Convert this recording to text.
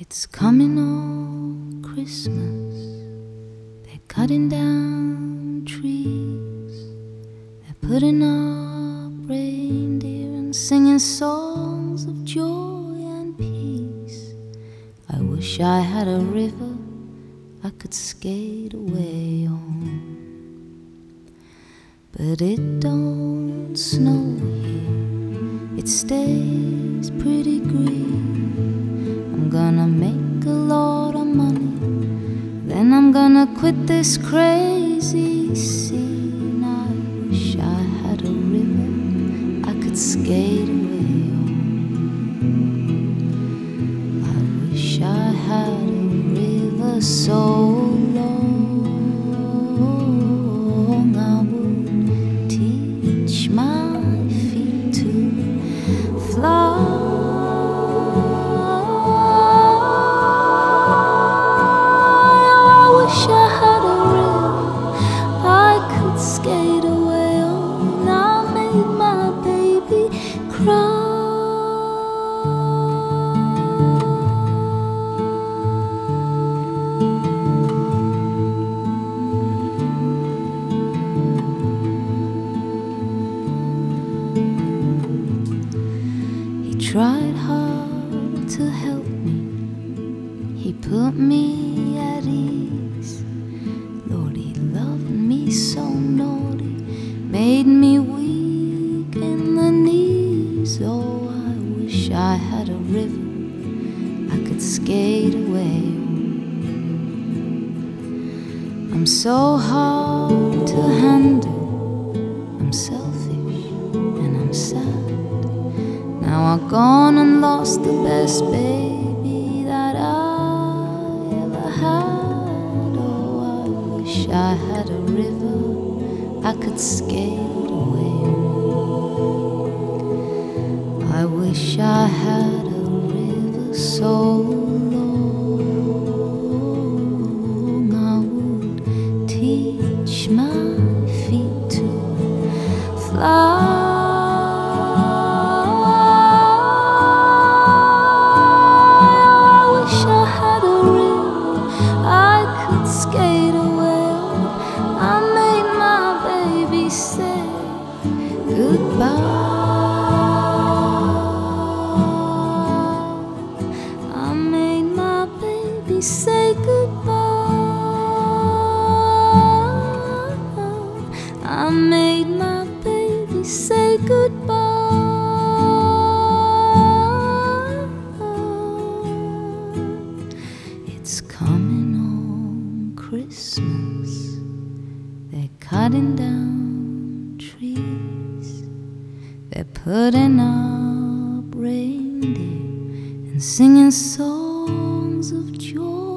It's coming on Christmas. They're cutting down trees. They're putting up reindeer and singing songs of joy and peace. I wish I had a river I could skate away on. But it don't snow here, it stays pretty green. I'm gonna quit this crazy scene. I wish I had a river I could skate away on. I wish I had a river so tried hard to help me. He put me at ease. Lord, he loved me so naughty, made me weak in the knees. Oh, I wish I had a river I could skate away. I'm so hard to handle. I'm selfish and I'm sad. Now I've gone and lost the best baby that I ever had. Oh, I wish I had a river I could skate away. I wish I had a river so long I would teach my feet to fly. I made my baby say goodbye. I made my baby say goodbye. I made my baby say goodbye. It's on Christmas. They're cutting down trees. They're putting up reindeer and singing songs of joy